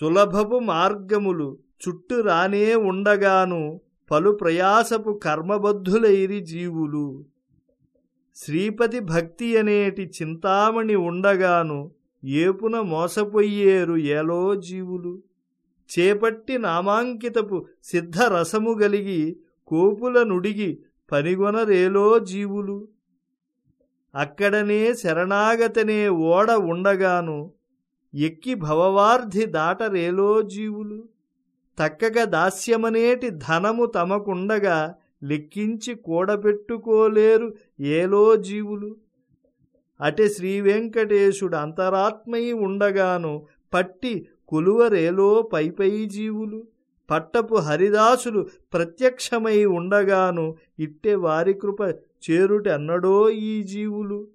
సులభపు మార్గములు చుట్టు రానే ఉండగాను పలు ప్రయాసపు కర్మబద్ధులైరి జీవులు. శ్రీపతి భక్తి అనేటి చింతామణి ఉండగాను ఏపున మోసపోయేరు ఏలో జీవులు. చేపట్టి నామాంకితపు సిద్ధరసము గలిగి కోపుల నుడిగి పనిగొనరేలో జీవులు. అక్కడనే శరణాగతనే ఓడ ఉండగాను ఎక్కి భవవార్ధి దాటరేలో జీవులు. తక్కగ దాస్యమనేటి ధనము తమకుండగా లెక్కించి కూడబెట్టుకోలేరు ఏలో జీవులు. అటే శ్రీవెంకటేశుడు అంతరాత్మయి ఉండగాను పట్టి కొలువరేలో పైపై జీవులు. పట్టపు హరిదాసులు ప్రత్యక్షమై ఉండగాను ఇట్టే వారి కృప చేరుటన్నడో ఈ జీవులు.